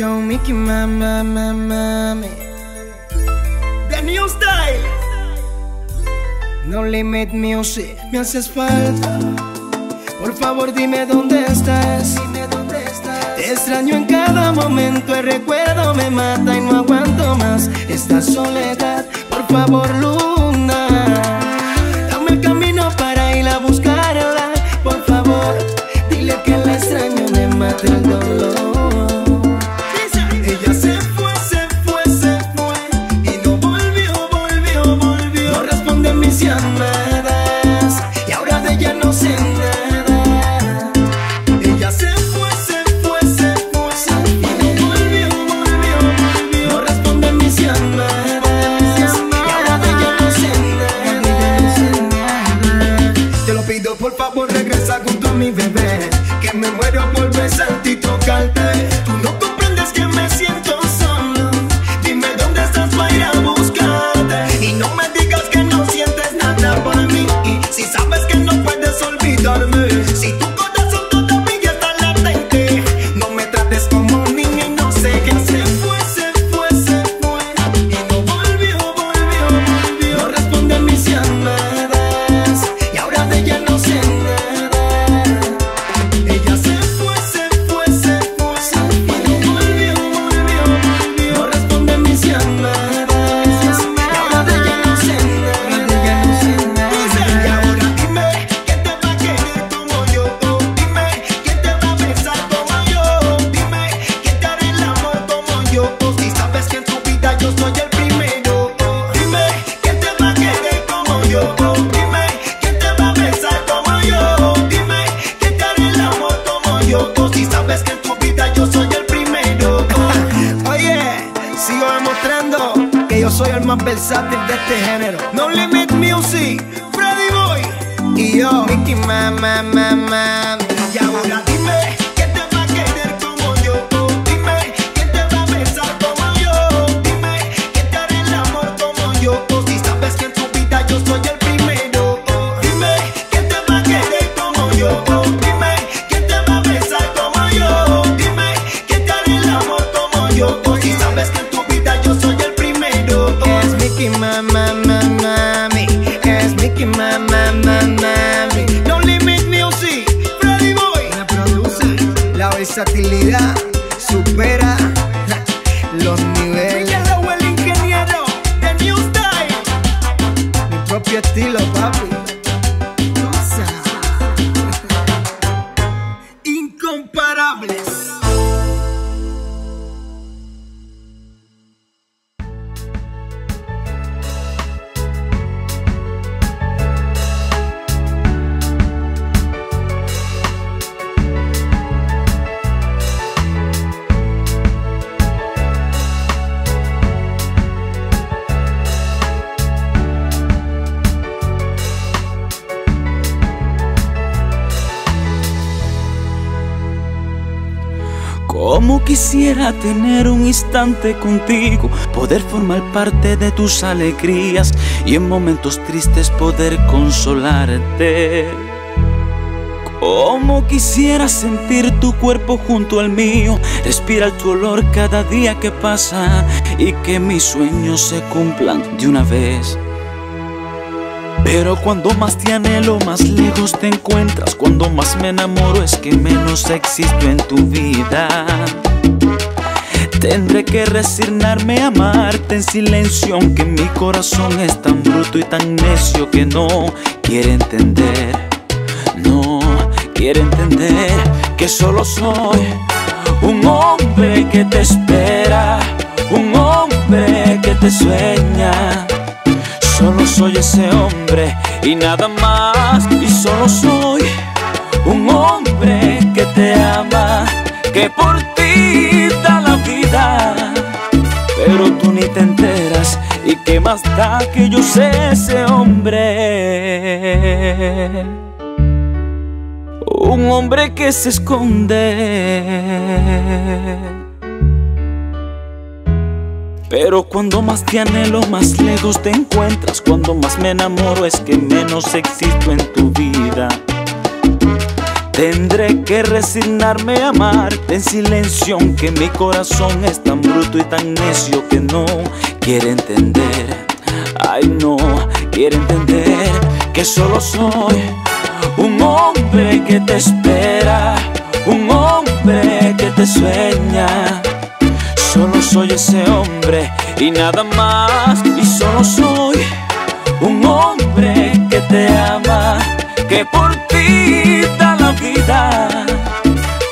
Yo, Mickey, mama, mami. The New Style. No Limit Music. Me haces falta. Por favor, dime dónde estás. Dime dónde estás. Te extraño en cada momento. El recuerdo me mata y no aguanto más esta soledad. Por favor, Luna. Dame el camino para ir a buscarla. Por favor, dile que la extraño me mata el dolor. Más versátil de este género. No Limit Music, Freddy Boy. Y yo, Mickey Mama, Mama quisiera tener un instante contigo, poder formar parte de tus alegrías y en momentos tristes poder consolarte. Como quisiera sentir tu cuerpo junto al mío, respirar tu olor cada día que pasa y que mis sueños se cumplan de una vez. Pero cuando más te anhelo, más lejos te encuentras. Cuando más me enamoro, es que menos existo en tu vida. Tendré que resignarme a amarte en silencio, aunque mi corazón es tan bruto y tan necio que no quiere entender. No quiere entender que solo soy un hombre que te espera, un hombre que te sueña. Solo soy ese hombre y nada más. Y solo soy un hombre que te ama, que por ti da la vida. Pero tú ni te enteras y qué más da que yo sé ese hombre. Un hombre que se esconde. Pero cuando más te anhelo, más lejos te encuentras. Cuando más me enamoro, es que menos existo en tu vida. Tendré que resignarme a amarte en silencio, aunque mi corazón es tan bruto y tan necio que no quiere entender. Ay, no quiere entender que solo soy un hombre que te espera, un hombre que te sueña. Solo soy ese hombre y nada más. Y solo soy un hombre que te ama, que por ti da la vida.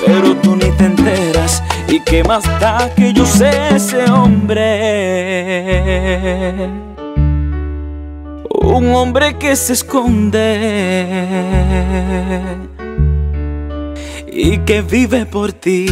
Pero tú ni te enteras y qué más da que yo sé ese hombre. Un hombre que se esconde y que vive por ti.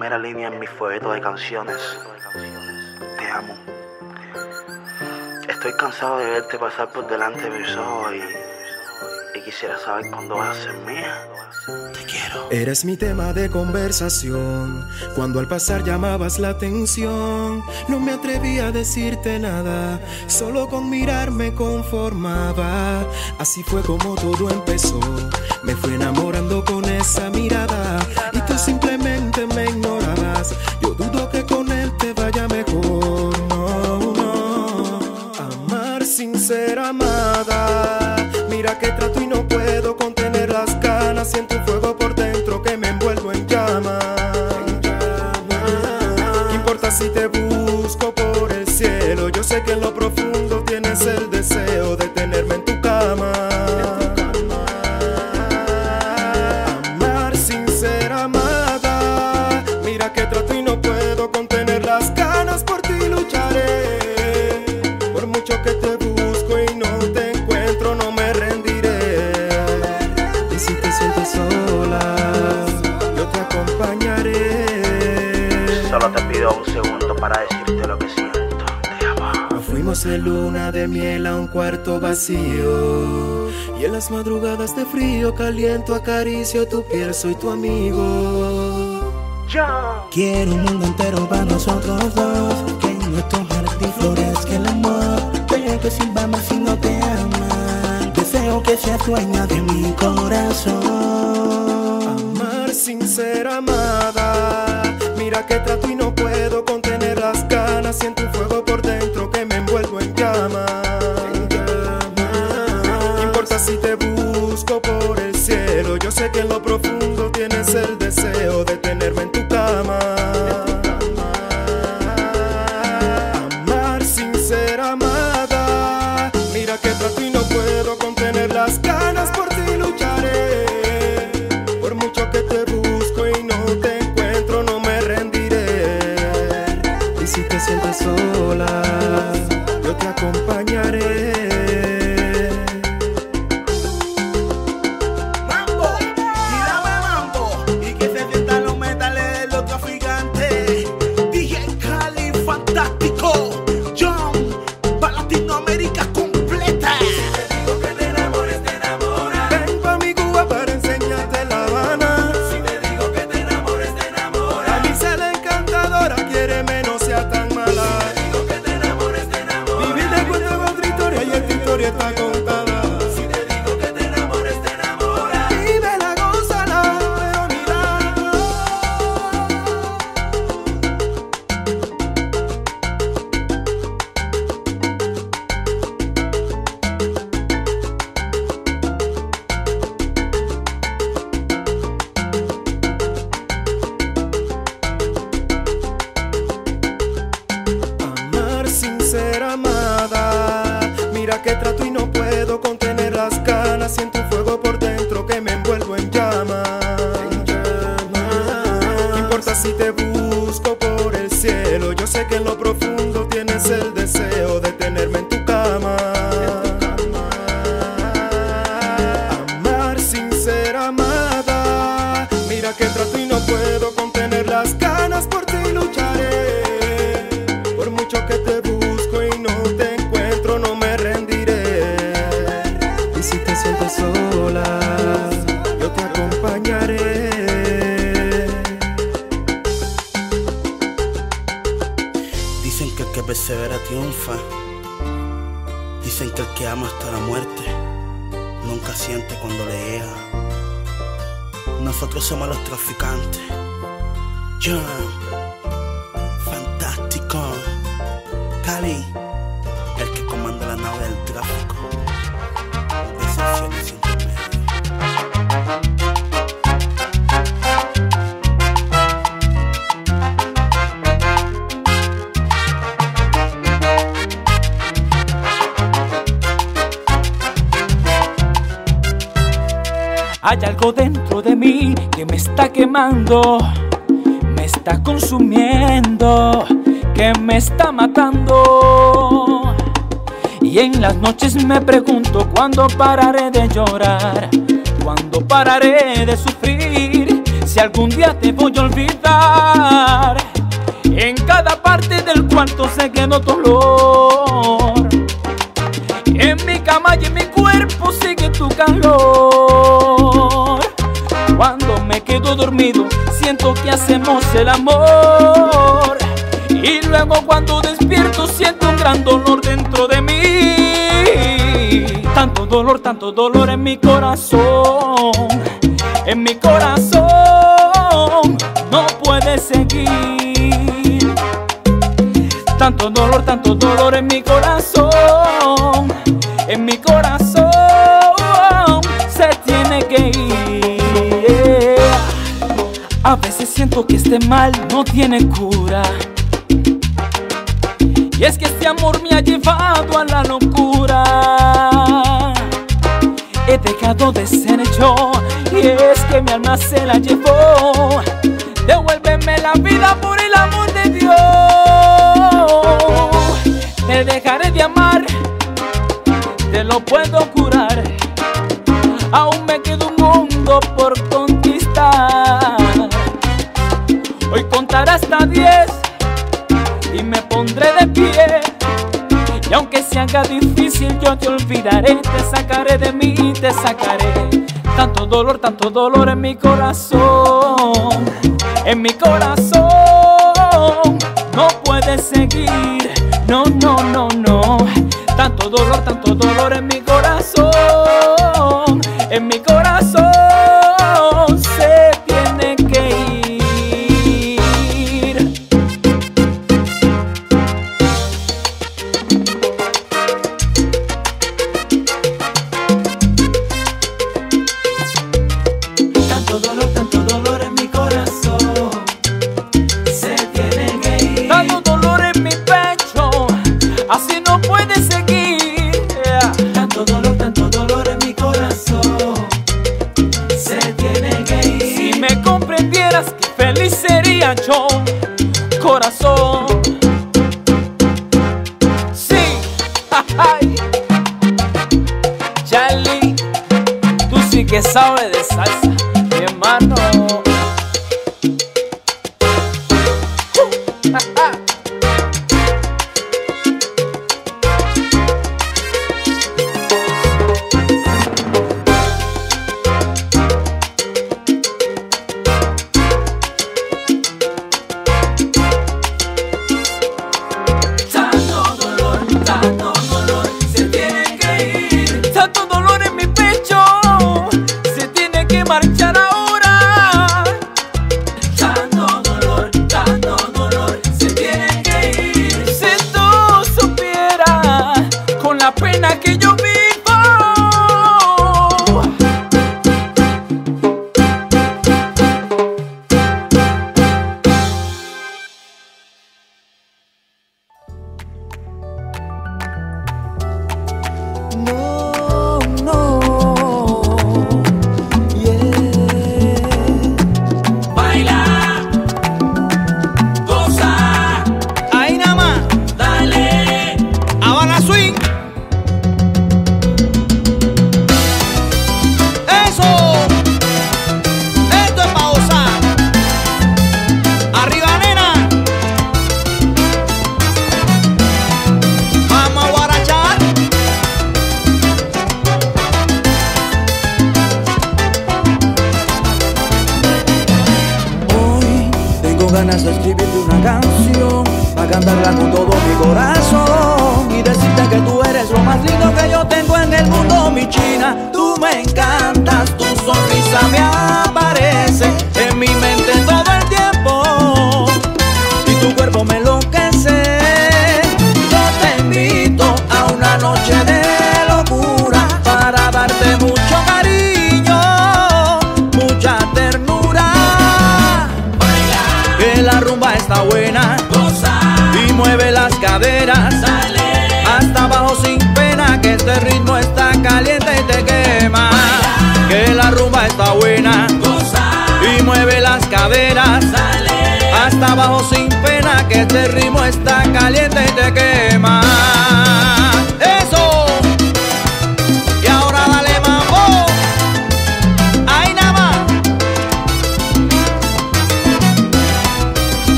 Primera línea en mi folleto de canciones. Te amo. Estoy cansado de verte pasar por delante de mis ojos y, y quisiera saber cuándo vas a ser mía. Te quiero. Eres mi tema de conversación. Cuando al pasar llamabas la atención, no me atreví a decirte nada. Solo con mirar me conformaba. Así fue como todo empezó. Me fui enamorando con esa mirada. Y tú simplemente de miel a un cuarto vacío. Y en las madrugadas de frío caliento acaricio tu piel, soy tu amigo. Quiero un mundo entero para nosotros dos. Que en nuestros jardín florezca el amor. Pero que sin más si no te aman. Deseo que seas dueña de mi corazón. Amar sin ser amada. Mira que trato si te busco por el cielo? Yo sé que en lo profundo tienes el deseo de tenerme en sola, yo te acompañaré. Dicen que el que persevera triunfa. Dicen que el que ama hasta la muerte nunca siente cuando le llega. Nosotros somos los traficantes. John, fantástico. Cali. Hay algo dentro de mí que me está quemando, me está consumiendo, que me está matando. Y en las noches me pregunto cuándo pararé de llorar, cuándo pararé de sufrir, si algún día te voy a olvidar. En cada parte del cuarto se quedó dolor. Hacemos el amor. Y luego cuando despierto siento un gran dolor dentro de mí. Tanto dolor, tanto dolor en mi corazón. En mi corazón no puede seguir. Tanto dolor, tanto dolor en mi corazón. A veces siento que este mal no tiene cura. Y es que este amor me ha llevado a la locura. He dejado de ser yo y es que mi alma se la llevó. Devuélveme la vida por el amor de Dios. Te dejaré de amar, te lo puedo curar. Hasta diez y me pondré de pie. Y aunque se haga difícil, yo te olvidaré, te sacaré de mí, te sacaré. Tanto dolor, tanto dolor en mi corazón, en mi corazón. No puedes seguir, no, no, no, no. Tanto dolor, tanto que sabe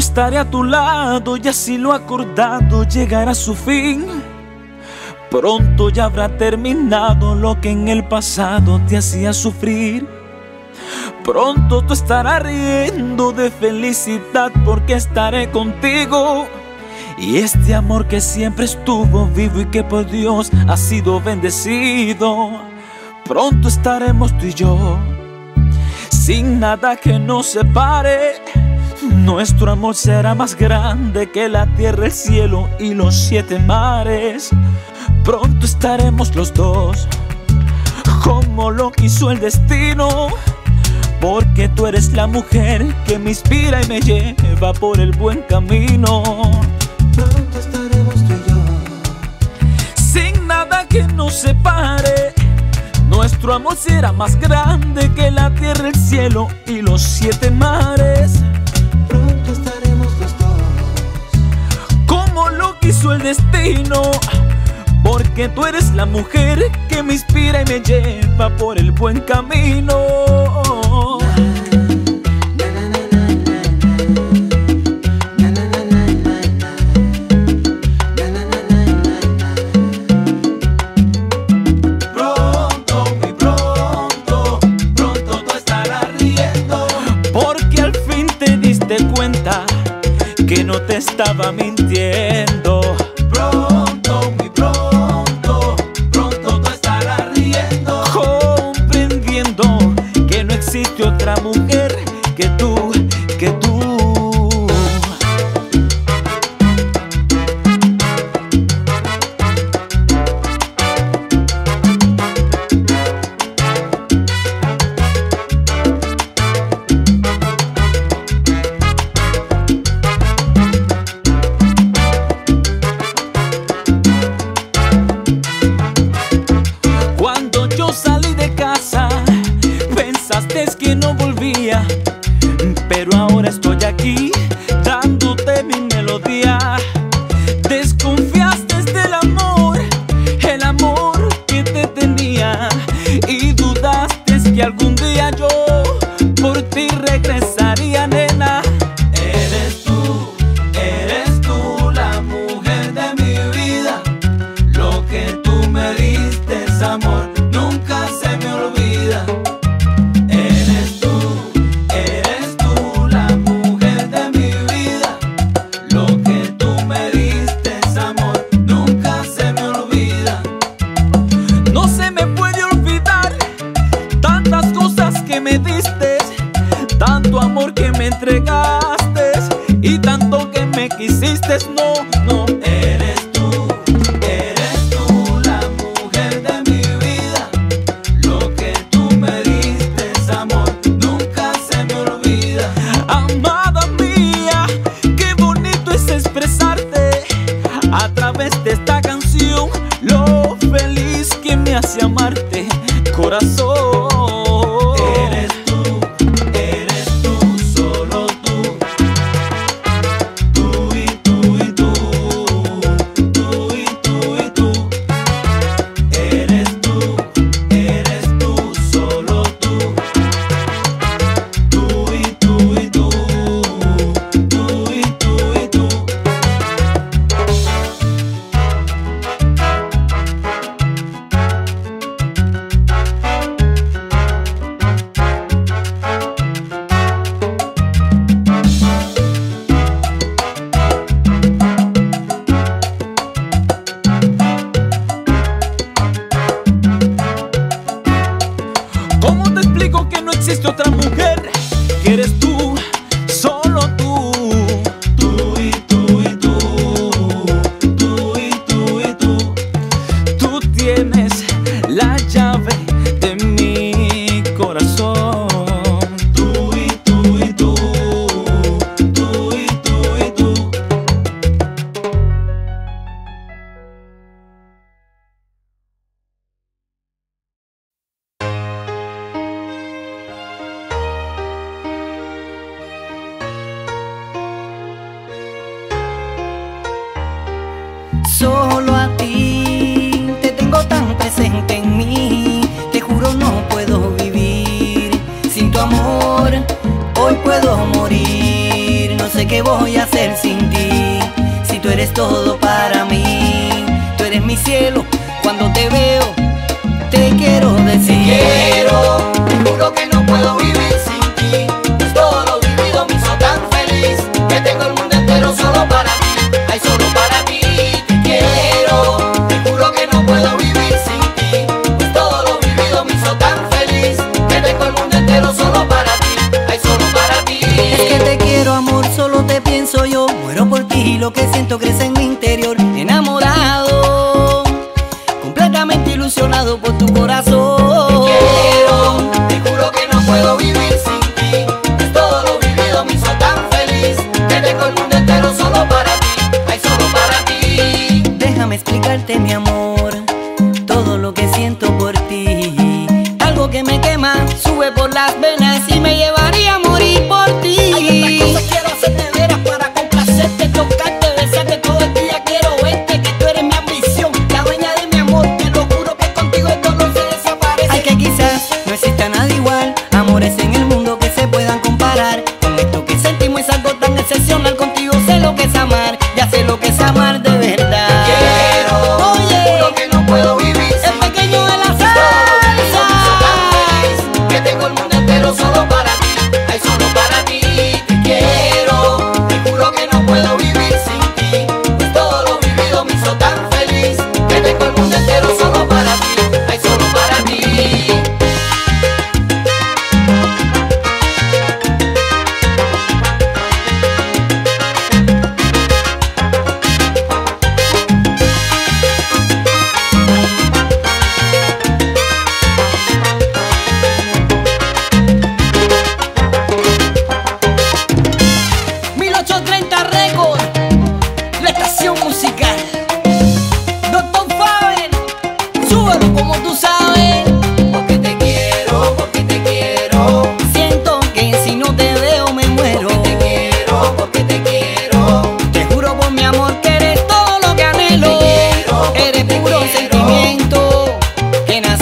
estaré a tu lado y así lo acordado llegará a su fin. Pronto ya habrá terminado lo que en el pasado te hacía sufrir. Pronto tú estarás riendo de felicidad porque estaré contigo. Y este amor que siempre estuvo vivo y que por Dios ha sido bendecido. Pronto estaremos tú y yo, sin nada que nos separe. Nuestro amor será más grande que la tierra, el cielo y los siete mares. Pronto estaremos los dos, como lo quiso el destino. Porque tú eres la mujer que me inspira y me lleva por el buen camino. Pronto estaremos tú y yo. Sin nada que nos separe. Nuestro amor será más grande que la tierra, el cielo y los siete mares. Quiso el destino. Porque tú eres la mujer que me inspira y me lleva por el buen camino. Pronto, que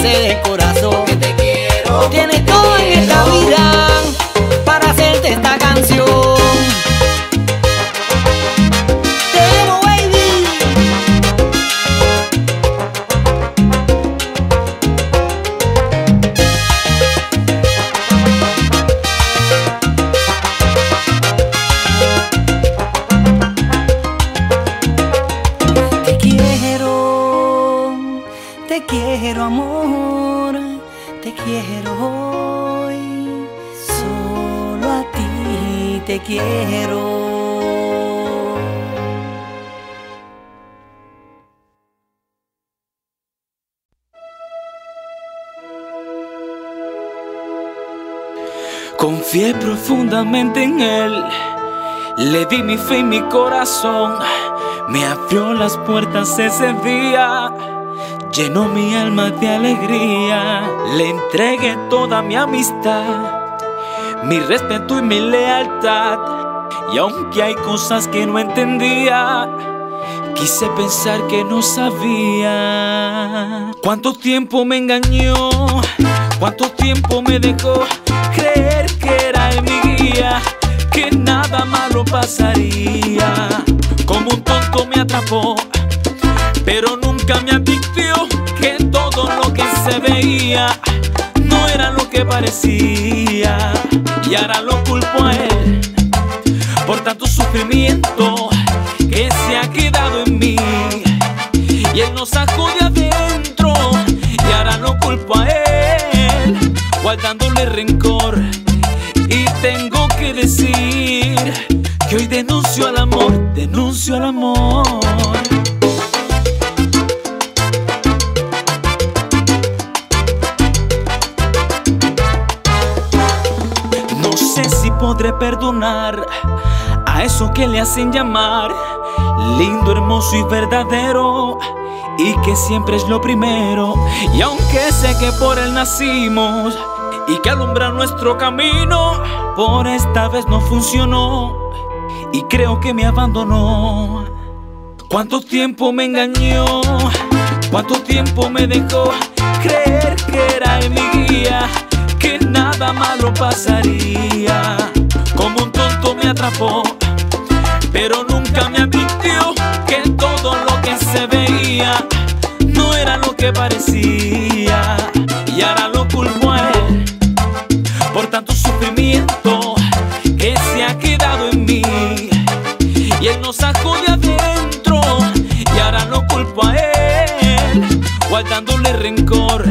que nace en él, le di mi fe y mi corazón, me abrió las puertas ese día, llenó mi alma de alegría, le entregué toda mi amistad, mi respeto y mi lealtad, y aunque hay cosas que no entendía, quise pensar que no sabía. Cuánto tiempo me engañó, cuánto tiempo me dejó creer que era él mi que nada malo pasaría. Como un tonto me atrapó, pero nunca me advirtió que todo lo que se veía no era lo que parecía. Y ahora lo culpo a él por tanto sufrimiento que se ha quedado en mí. Y él nos sacó de adentro que hoy denuncio al amor, denuncio al amor. No sé si podré perdonar a eso que le hacen llamar lindo, hermoso y verdadero. Y que siempre es lo primero. Y aunque sé que por él nacimos y que alumbra nuestro camino. Por esta vez no funcionó y creo que me abandonó. ¿Cuánto tiempo me engañó? ¿Cuánto tiempo me dejó creer que era mi guía? Que nada malo pasaría. Como un tonto me atrapó, pero nunca me advirtió que todo lo que se veía no era lo que parecía. Y ahora lo sufrimiento que se ha quedado en mí. Y Él nos sacó de adentro y ahora lo culpo a Él, guardándole rencor.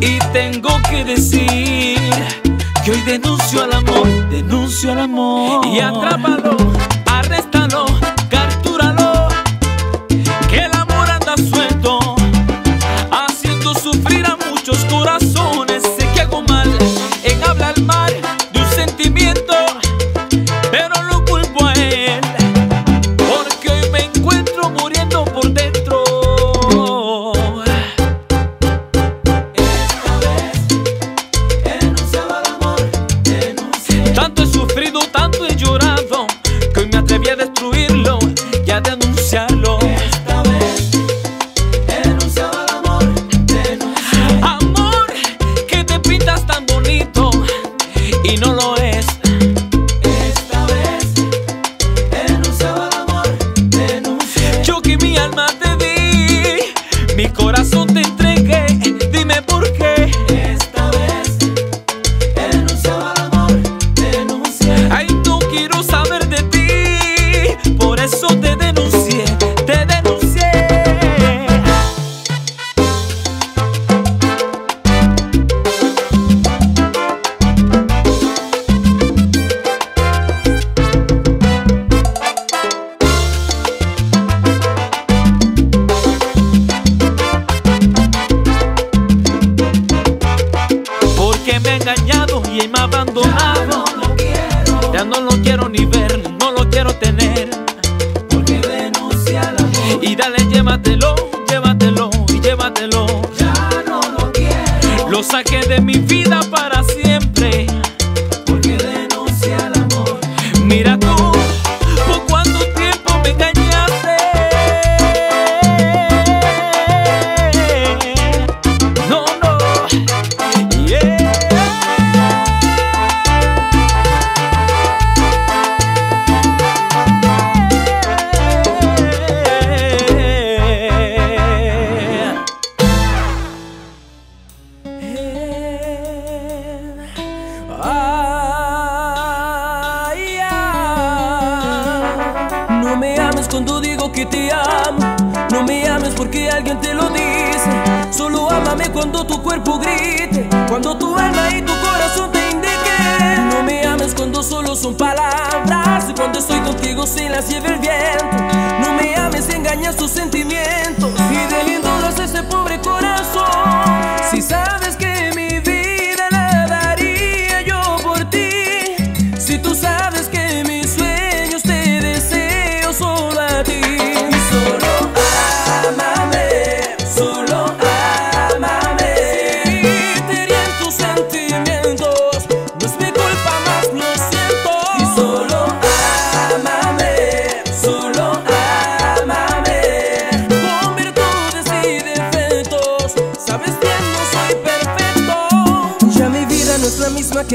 Y tengo que decir que hoy denuncio al amor, denuncio al amor y atrápalo. mi corazón te entrega.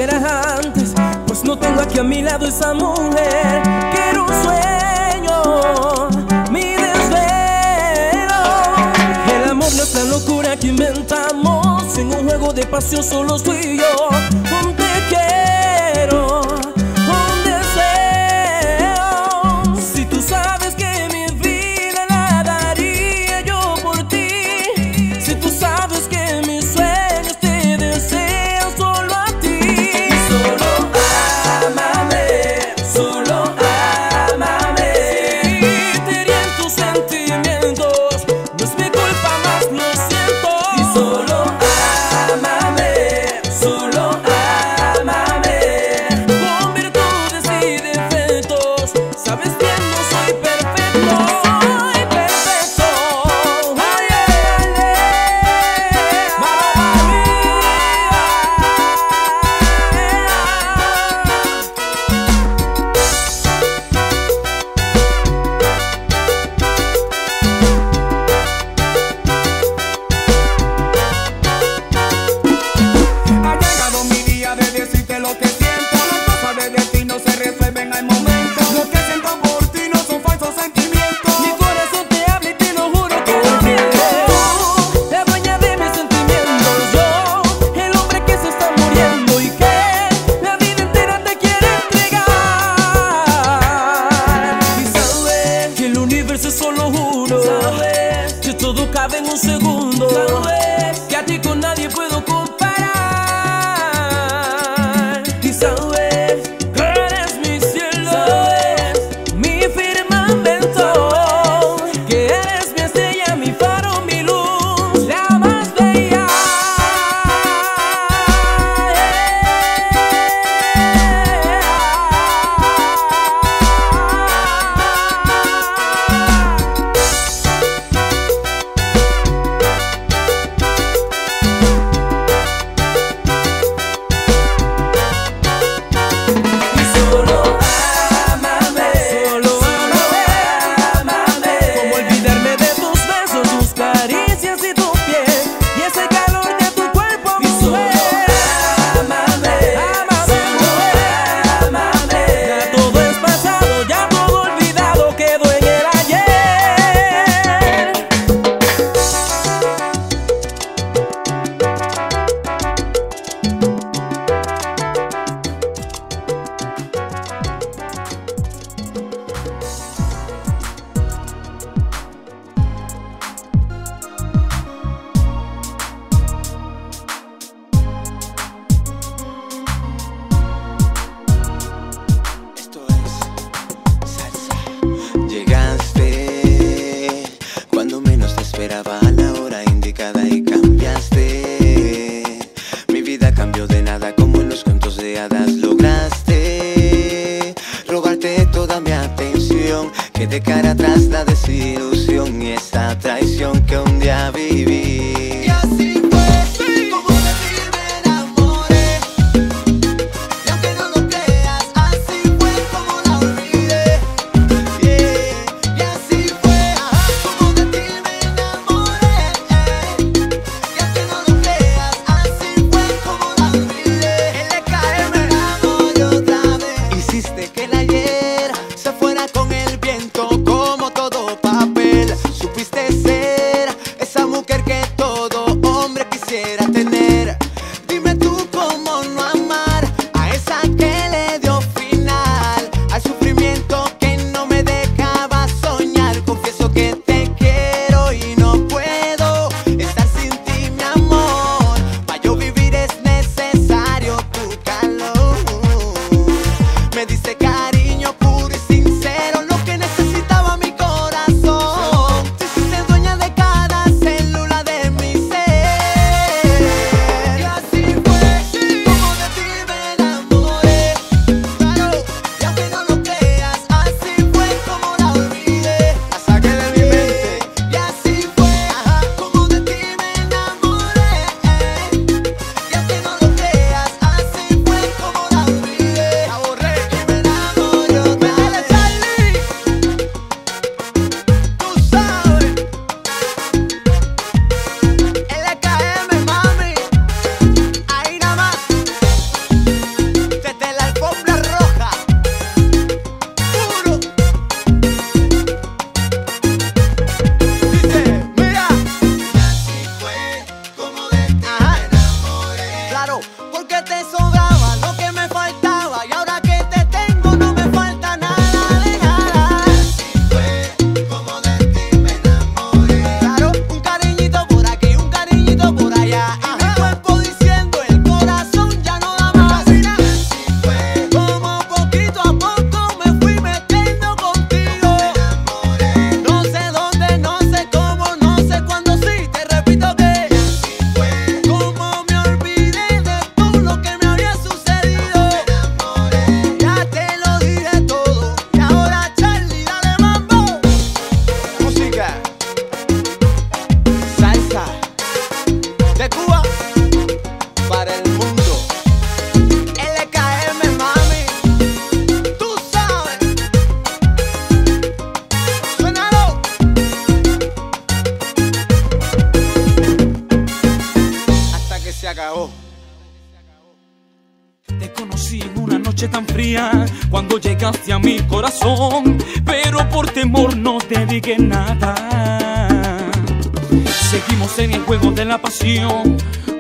antes, pues no tengo aquí a mi lado esa mujer que era un sueño, mi desvelo. El amor no es la locura que inventamos en un juego de pasión solo tú y yo. Un te quiero.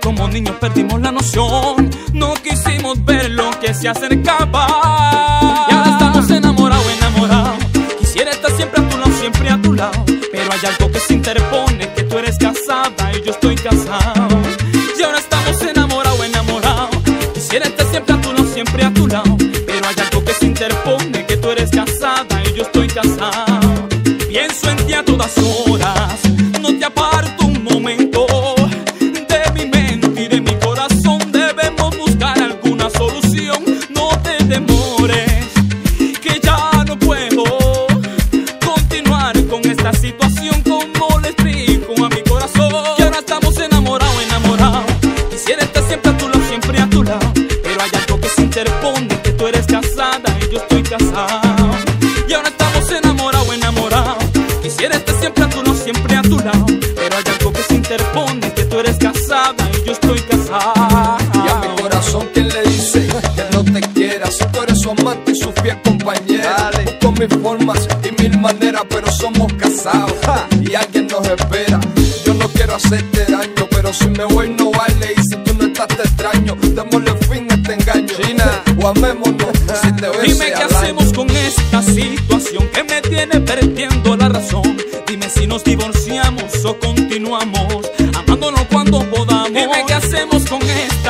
Como niños perdimos la noción, no quisimos ver lo que se acercaba. Y ahora estamos enamorados, enamorados. Quisiera estar siempre a tu lado, siempre a tu lado. Pero hay algo que se interpone,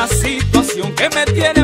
situación que me tiene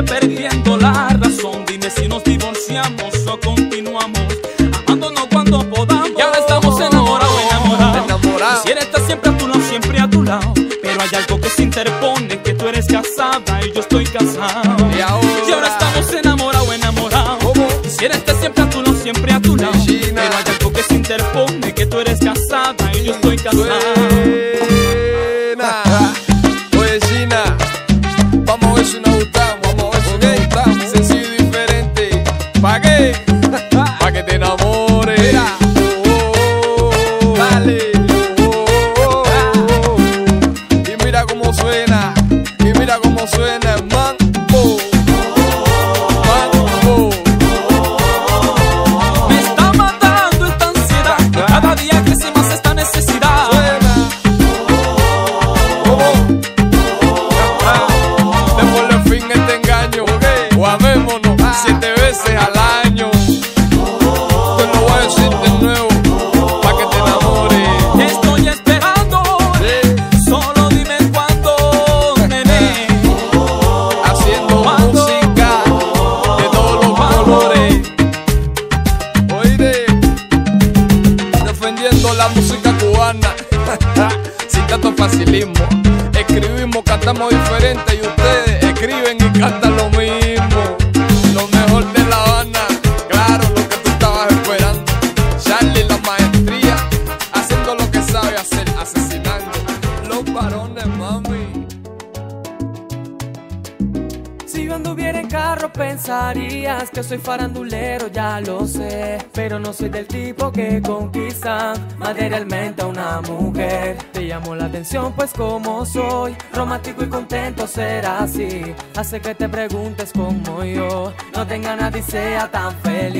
Si yo anduviera en carro pensarías que soy farandulero, ya lo sé. Pero no soy del tipo que conquista materialmente a una mujer. Te llamo la atención pues como soy, romántico y contento ser así. Hace que te preguntes como yo, no tenga nadie sea tan feliz.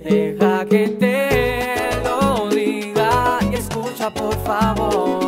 Deja que te lo diga y escucha por favor.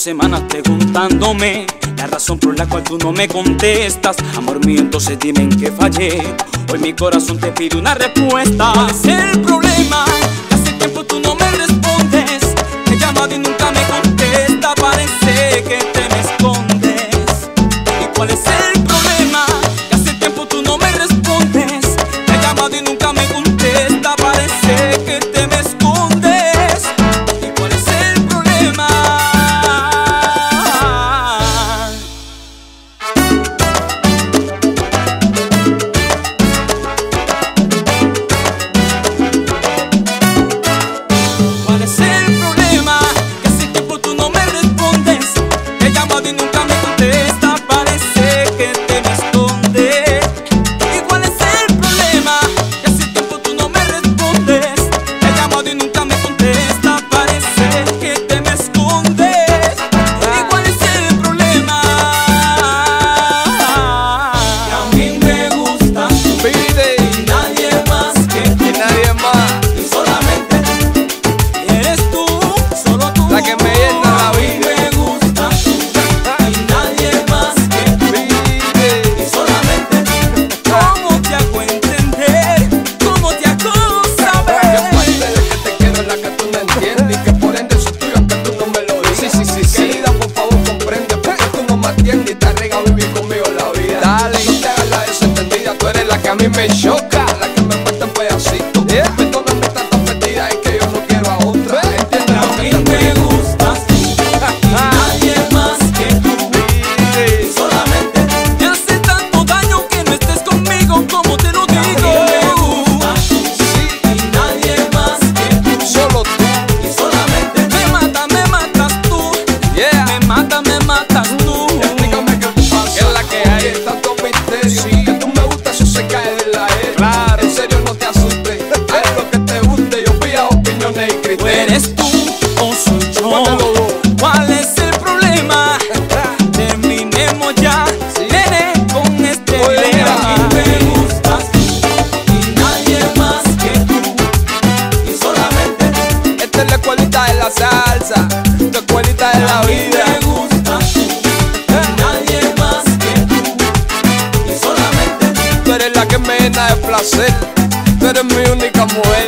semanas preguntándome la razón por la cual tú no me contestas. Amor mío, entonces dime en qué fallé. Hoy mi corazón te pide una respuesta. ¿Cuál es el problema? Hace tiempo tú no me respondes. Te he llamado y nunca me contesta. Parece que te me escondes. ¿Y cuál es el problema? Placer, tú eres mi única mujer.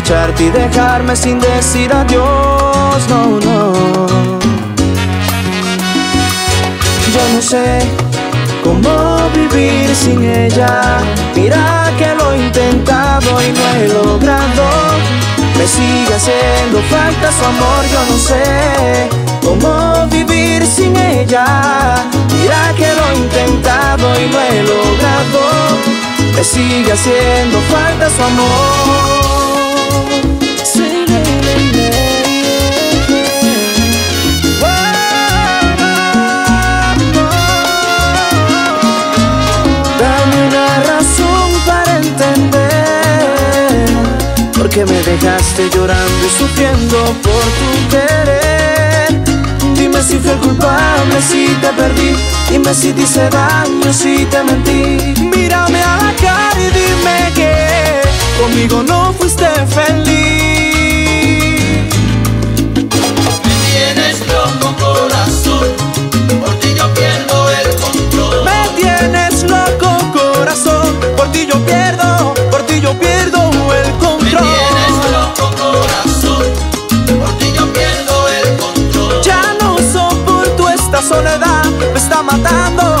Marcharte y dejarme sin decir adiós. No, no. Yo no sé cómo vivir sin ella. Mira que lo he intentado y no he logrado. Me sigue haciendo falta su amor, yo no sé cómo vivir sin ella. Mira que lo he intentado y no he logrado. Me sigue haciendo falta su amor. Qué me dejaste llorando y sufriendo por tu querer. Dime si fui el culpable, si te perdí. Dime si te hice daño, si te mentí. Mírame conmigo no fuiste feliz. Tienes loco corazón, por ti yo pierdo el control. Me tienes loco corazón, por ti yo pierdo, por ti yo pierdo el control. Tienes loco corazón, por ti yo pierdo el control. Ya no soporto esta soledad, me está matando,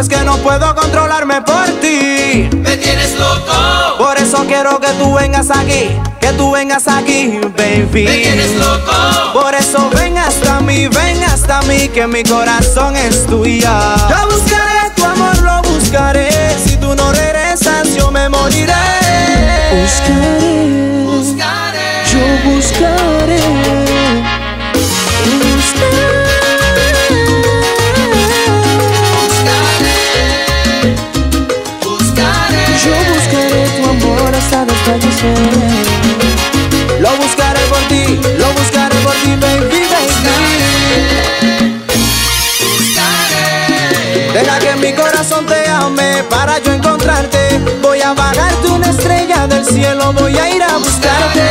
es que no puedo controlarme por ti. me tienes loco, Por eso quiero que tú vengas aquí, que tú vengas aquí, baby. me tienes loco. Por eso ven hasta mí, ven hasta mí, que mi corazón es tuya. Yo buscaré tu amor, lo buscaré. Si tú no regresas, yo me moriré. Buscaré, Buscaré, para yo encontrarte. Voy a bajarte una estrella del cielo, voy a ir a buscarte.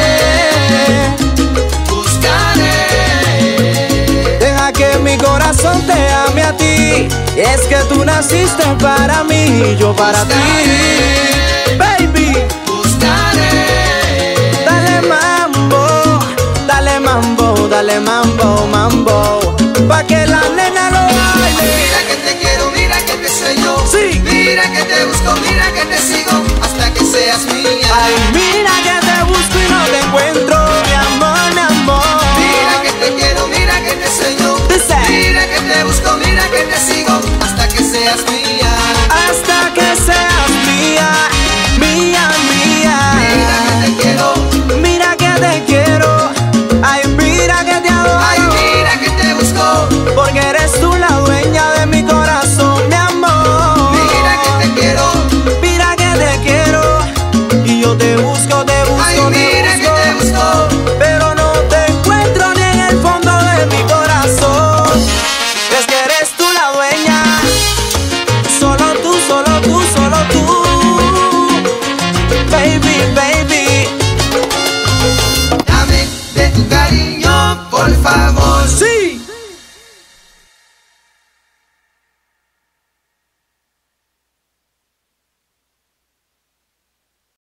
Deja que mi corazón te ame a ti. Es que tú naciste para mí y yo para ti. Baby, dale mambo, dale mambo, dale mambo, mambo. Pa' que la nena lo baile. mira que te sigo hasta que seas mía. Mira que te busco y no te encuentro, mi amor, mi amor. Mira que te quiero, mira que te sueño. Mira que te busco, mira que te sigo hasta que seas mía. Hasta que seas mía.